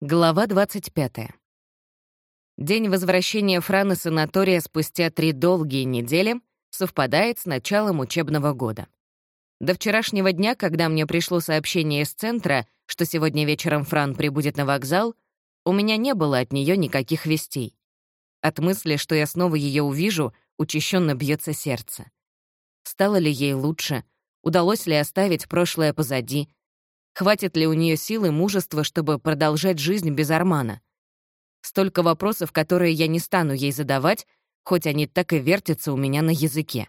Глава 25. День возвращения Фран из санатория спустя три долгие недели совпадает с началом учебного года. До вчерашнего дня, когда мне пришло сообщение из центра, что сегодня вечером Фран прибудет на вокзал, у меня не было от нее никаких вестей. От мысли, что я снова ее увижу, учащенно бьется сердце. Стало ли ей лучше? Удалось ли оставить прошлое позади? Хватит ли у нее силы мужества, чтобы продолжать жизнь без Армана? Столько вопросов, которые я не стану ей задавать, хоть они так и вертятся у меня на языке.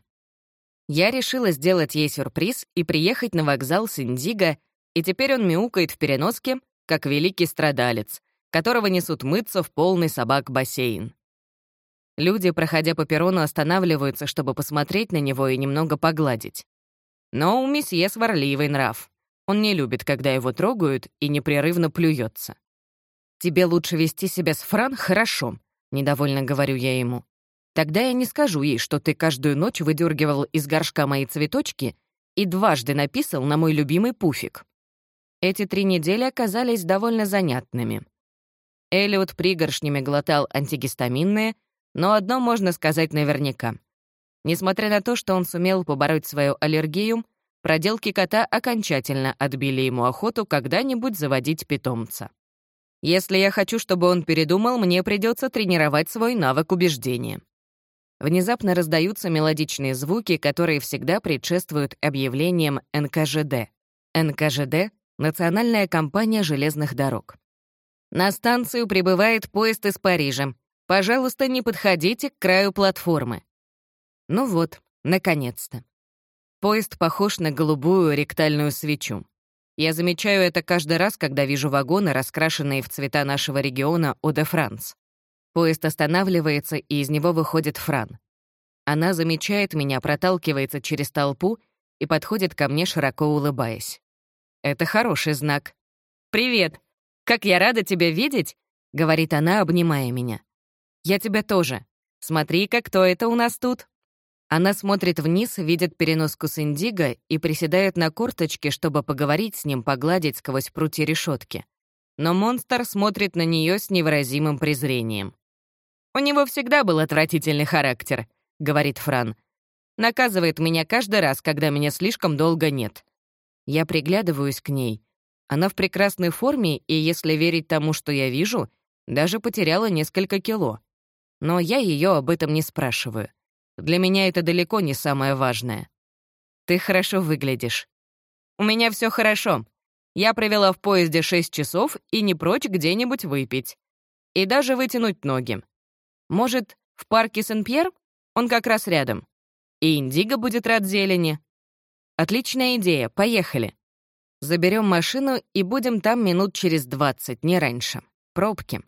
Я решила сделать ей сюрприз и приехать на вокзал с Индиго, и теперь он мяукает в переноске, как великий страдалец, которого несут мыться в полный собак бассейн. Люди, проходя по перрону, останавливаются, чтобы посмотреть на него и немного погладить. Но у месье сварливый нрав. Он не любит, когда его трогают и непрерывно плюется. «Тебе лучше вести себя с Фран хорошо», — недовольно говорю я ему. «Тогда я не скажу ей, что ты каждую ночь выдергивал из горшка мои цветочки и дважды написал на мой любимый пуфик». Эти три недели оказались довольно занятными. Элиот пригоршнями глотал антигистаминные, но одно можно сказать наверняка. Несмотря на то, что он сумел побороть свою аллергию, Проделки кота окончательно отбили ему охоту когда-нибудь заводить питомца. Если я хочу, чтобы он передумал, мне придется тренировать свой навык убеждения. Внезапно раздаются мелодичные звуки, которые всегда предшествуют объявлениям НКЖД. НКЖД — Национальная компания железных дорог. На станцию прибывает поезд из Парижа. Пожалуйста, не подходите к краю платформы. Ну вот, наконец-то. Поезд похож на голубую ректальную свечу. Я замечаю это каждый раз, когда вижу вагоны, раскрашенные в цвета нашего региона О-де-Франс. Поезд останавливается, и из него выходит Фран. Она замечает меня, проталкивается через толпу и подходит ко мне, широко улыбаясь. Это хороший знак. «Привет! Как я рада тебя видеть!» — говорит она, обнимая меня. «Я тебя тоже. Смотри-ка, кто это у нас тут!» Она смотрит вниз, видит переноску с Индиго и приседает на корточке, чтобы поговорить с ним, погладить сквозь прутья решетки. Но монстр смотрит на нее с невыразимым презрением. «У него всегда был отвратительный характер», — говорит Фран. «Наказывает меня каждый раз, когда меня слишком долго нет». Я приглядываюсь к ней. Она в прекрасной форме, и, если верить тому, что я вижу, даже потеряла несколько кило. Но я ее об этом не спрашиваю. Для меня это далеко не самое важное. Ты хорошо выглядишь. У меня все хорошо. Я провела в поезде 6 часов и не прочь где-нибудь выпить. И даже вытянуть ноги. Может, в парке Сен-Пьер? Он как раз рядом. И Индиго будет рад зелени. Отличная идея, поехали. Заберем машину и будем там минут через 20, не раньше. Пробки.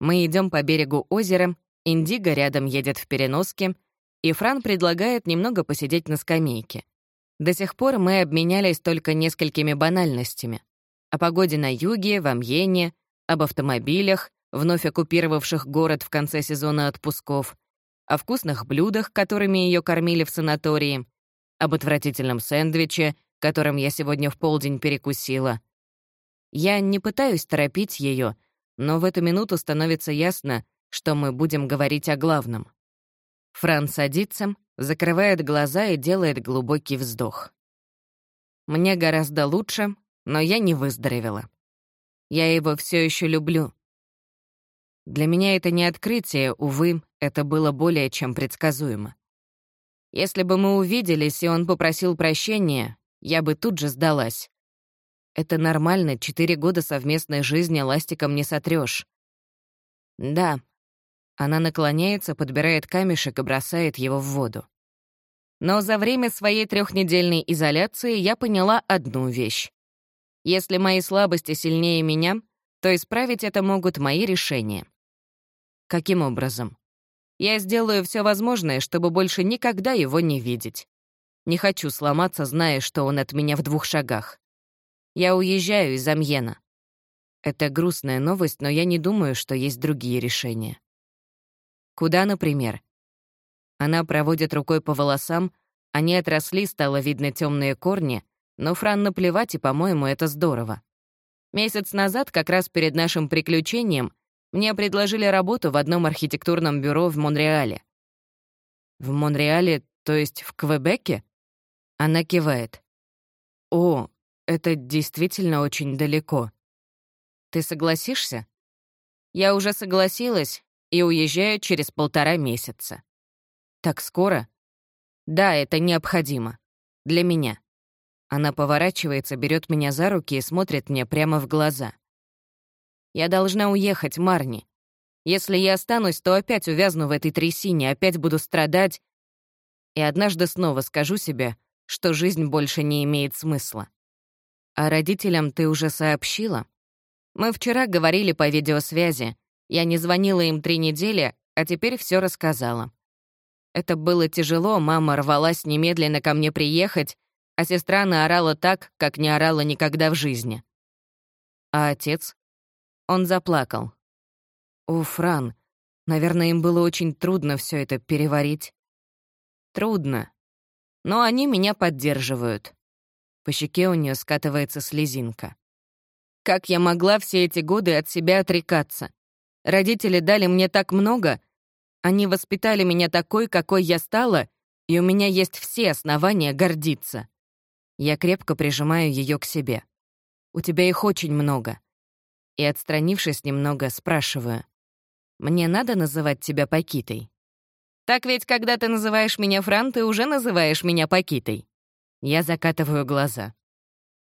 Мы идем по берегу озера, Индиго рядом едет в переноске, и Фран предлагает немного посидеть на скамейке. До сих пор мы обменялись только несколькими банальностями. О погоде на юге, в Амьене, об автомобилях, вновь оккупировавших город в конце сезона отпусков, о вкусных блюдах, которыми ее кормили в санатории, об отвратительном сэндвиче, которым я сегодня в полдень перекусила. Я не пытаюсь торопить ее, но в эту минуту становится ясно, что мы будем говорить о главном. Фран садится, закрывает глаза и делает глубокий вздох. Мне гораздо лучше, но я не выздоровела. Я его все еще люблю. Для меня это не открытие, увы, это было более чем предсказуемо. Если бы мы увиделись, и он попросил прощения, я бы тут же сдалась. Это нормально, четыре года совместной жизни ластиком не сотрешь. Да, она наклоняется, подбирает камешек и бросает его в воду. Но за время своей трехнедельной изоляции я поняла одну вещь. Если мои слабости сильнее меня, то исправить это могут мои решения. Каким образом? Я сделаю все возможное, чтобы больше никогда его не видеть. Не хочу сломаться, зная, что он от меня в двух шагах. Я уезжаю из Амьена. Это грустная новость, но я не думаю, что есть другие решения. Куда, например? Она проводит рукой по волосам, они отросли, стало видно темные корни, но Фран наплевать, и, по-моему, это здорово. Месяц назад, как раз перед нашим приключением, мне предложили работу в одном архитектурном бюро в Монреале. В Монреале, то есть в Квебеке? Она кивает. О, это действительно очень далеко. Ты согласишься? Я уже согласилась и уезжаю через полтора месяца. Так скоро? Да, это необходимо. Для меня. Она поворачивается, берет меня за руки и смотрит мне прямо в глаза. Я должна уехать, Марни. Если я останусь, то опять увязну в этой трясине, опять буду страдать. И однажды снова скажу себе, что жизнь больше не имеет смысла. А родителям ты уже сообщила? Мы вчера говорили по видеосвязи. Я не звонила им три недели, а теперь все рассказала. Это было тяжело, мама рвалась немедленно ко мне приехать, а сестра наорала так, как не орала никогда в жизни. А отец? Он заплакал. «О, Фран, наверное, им было очень трудно все это переварить». «Трудно. Но они меня поддерживают». По щеке у нее скатывается слезинка. Как я могла все эти годы от себя отрекаться? Родители дали мне так много. Они воспитали меня такой, какой я стала, и у меня есть все основания гордиться. Я крепко прижимаю ее к себе. У тебя их очень много. И, отстранившись немного, спрашиваю. Мне надо называть тебя Пакитой? Так ведь, когда ты называешь меня Фран, ты уже называешь меня Пакитой. Я закатываю глаза.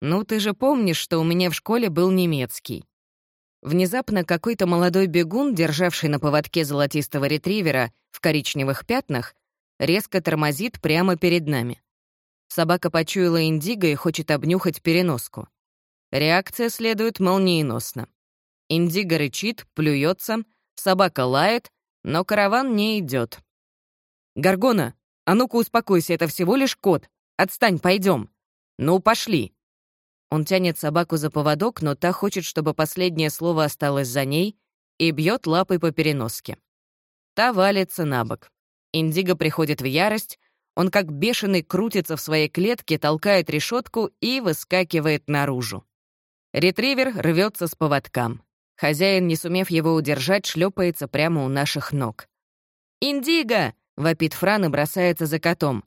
«Ну, ты же помнишь, что у меня в школе был немецкий». Внезапно какой-то молодой бегун, державший на поводке золотистого ретривера в коричневых пятнах, резко тормозит прямо перед нами. Собака почуяла индиго и хочет обнюхать переноску. Реакция следует молниеносно. Индиго рычит, плюется, собака лает, но караван не идет. «Гаргона, а ну-ка успокойся, это всего лишь кот. Отстань, пойдем. Ну, пошли». Он тянет собаку за поводок, но та хочет, чтобы последнее слово осталось за ней, и бьет лапой по переноске. Та валится на бок. Индиго приходит в ярость, он как бешеный крутится в своей клетке, толкает решетку и выскакивает наружу. Ретривер рвется с поводкам. Хозяин, не сумев его удержать, шлепается прямо у наших ног. «Индиго!» — вопит Фран и бросается за котом.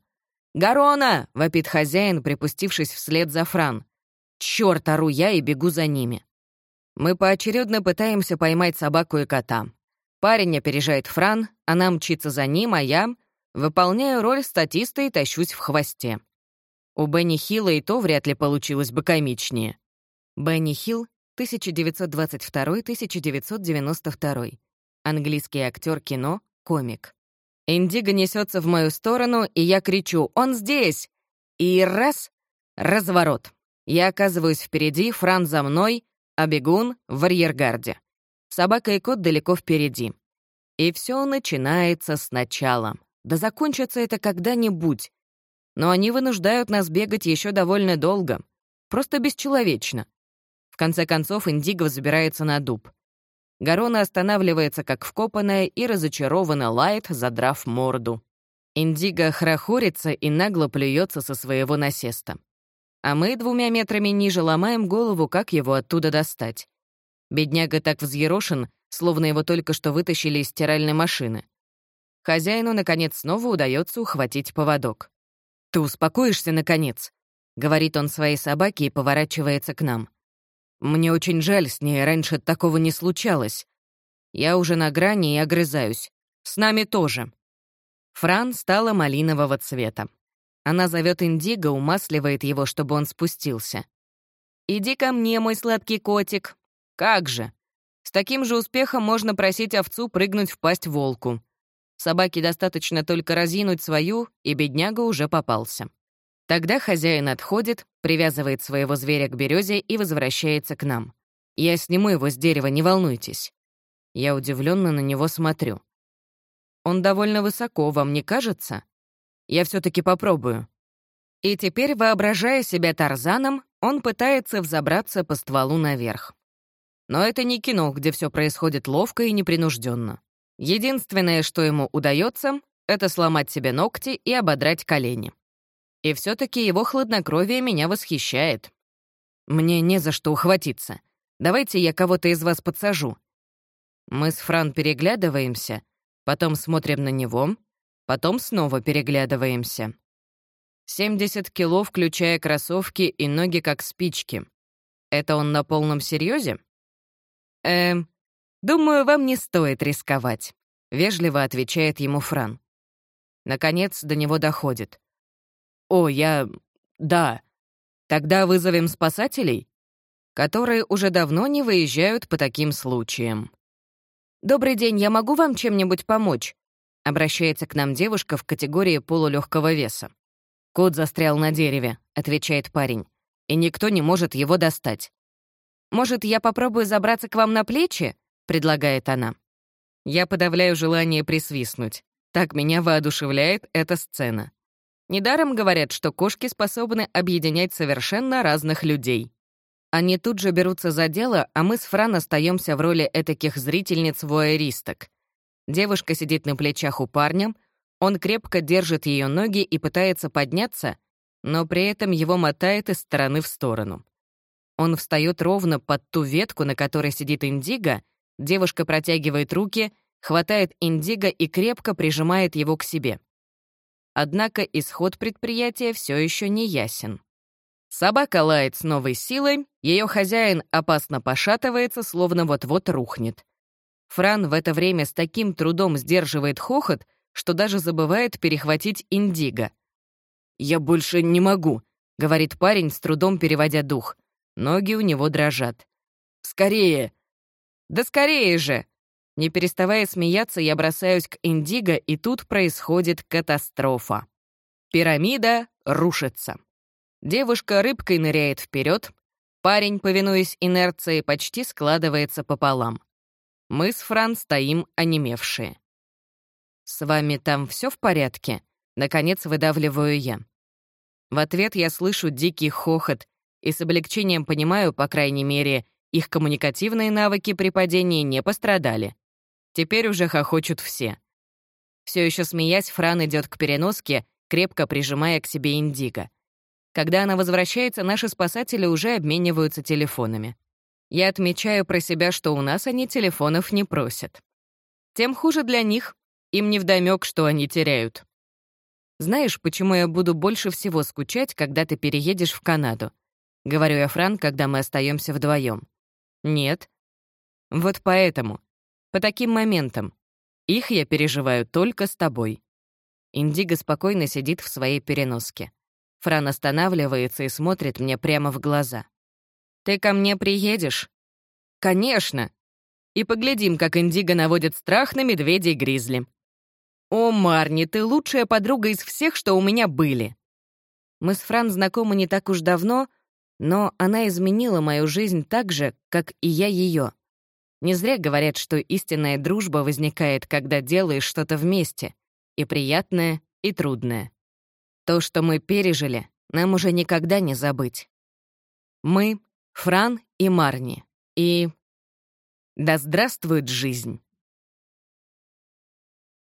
«Гарона!» — вопит хозяин, припустившись вслед за Фран. Черт, ору я и бегу за ними. Мы поочередно пытаемся поймать собаку и кота. Парень опережает Фран, она мчится за ним, а я выполняю роль статиста и тащусь в хвосте. У Бенни Хилла и то вряд ли получилось бы комичнее. Бенни Хилл, 1922-1992. Английский актер кино, комик. Индиго несется в мою сторону, и я кричу «Он здесь!» И раз — разворот. Я оказываюсь впереди, Фран за мной, а бегун — в арьергарде. Собака и кот далеко впереди. И все начинается сначала. Да закончится это когда-нибудь. Но они вынуждают нас бегать еще довольно долго. Просто бесчеловечно. В конце концов, Индиго забирается на дуб. Гарона останавливается как вкопанная и разочарованно лает, задрав морду. Индиго хрохорится и нагло плюется со своего насеста а мы двумя метрами ниже ломаем голову, как его оттуда достать. Бедняга так взъерошен, словно его только что вытащили из стиральной машины. Хозяину, наконец, снова удается ухватить поводок. «Ты успокоишься, наконец», — говорит он своей собаке и поворачивается к нам. «Мне очень жаль, с ней раньше такого не случалось. Я уже на грани и огрызаюсь. С нами тоже». Фран стала малинового цвета. Она зовет Индиго, умасливает его, чтобы он спустился. «Иди ко мне, мой сладкий котик». «Как же?» С таким же успехом можно просить овцу прыгнуть в пасть волку. Собаке достаточно только разинуть свою, и бедняга уже попался. Тогда хозяин отходит, привязывает своего зверя к березе и возвращается к нам. Я сниму его с дерева, не волнуйтесь. Я удивленно на него смотрю. Он довольно высоко, вам не кажется? Я все-таки попробую». И теперь, воображая себя Тарзаном, он пытается взобраться по стволу наверх. Но это не кино, где все происходит ловко и непринужденно. Единственное, что ему удается, это сломать себе ногти и ободрать колени. И все таки его хладнокровие меня восхищает. Мне не за что ухватиться. Давайте я кого-то из вас подсажу». Мы с Фран переглядываемся, потом смотрим на него, потом снова переглядываемся. 70 кило, включая кроссовки и ноги как спички. Это он на полном серьезе? Эм, думаю, вам не стоит рисковать, вежливо отвечает ему Фран. Наконец до него доходит. О, я... да. Тогда вызовем спасателей, которые уже давно не выезжают по таким случаям. «Добрый день, я могу вам чем-нибудь помочь?» Обращается к нам девушка в категории полулегкого веса. «Кот застрял на дереве», — отвечает парень, «и никто не может его достать». «Может, я попробую забраться к вам на плечи?» — предлагает она. Я подавляю желание присвистнуть. Так меня воодушевляет эта сцена. Недаром говорят, что кошки способны объединять совершенно разных людей. Они тут же берутся за дело, а мы с Фран остаемся в роли этаких зрительниц-вуайеристок. Девушка сидит на плечах у парня, он крепко держит ее ноги и пытается подняться, но при этом его мотает из стороны в сторону. Он встает ровно под ту ветку, на которой сидит Индиго, девушка протягивает руки, хватает Индиго и крепко прижимает его к себе. Однако исход предприятия все еще не ясен. Собака лает с новой силой, ее хозяин опасно пошатывается, словно вот-вот рухнет. Фран в это время с таким трудом сдерживает хохот, что даже забывает перехватить Индиго. «Я больше не могу», — говорит парень, с трудом переводя дух. Ноги у него дрожат. «Скорее!» «Да скорее же!» Не переставая смеяться, я бросаюсь к Индиго, и тут происходит катастрофа. Пирамида рушится. Девушка рыбкой ныряет вперед, парень, повинуясь инерции, почти складывается пополам. Мы с Фран стоим онемевшие. «С вами там все в порядке?» Наконец выдавливаю я. В ответ я слышу дикий хохот и с облегчением понимаю, по крайней мере, их коммуникативные навыки при падении не пострадали. Теперь уже хохочут все. Все еще смеясь, Фран идет к переноске, крепко прижимая к себе Индиго. Когда она возвращается, наши спасатели уже обмениваются телефонами. Я отмечаю про себя, что у нас они телефонов не просят. Тем хуже для них, им невдомёк, что они теряют. Знаешь, почему я буду больше всего скучать, когда ты переедешь в Канаду? Говорю я Фран, когда мы остаемся вдвоем. Нет. Вот поэтому. По таким моментам. Их я переживаю только с тобой. Индиго спокойно сидит в своей переноске. Фран останавливается и смотрит мне прямо в глаза. «Ты ко мне приедешь?» «Конечно!» И поглядим, как Индиго наводит страх на медведей-гризли. «О, Марни, ты лучшая подруга из всех, что у меня были!» Мы с Фран знакомы не так уж давно, но она изменила мою жизнь так же, как и я ее. Не зря говорят, что истинная дружба возникает, когда делаешь что-то вместе, и приятное, и трудное. То, что мы пережили, нам уже никогда не забыть. Мы — Фран и Марни. И... Да здравствует жизнь!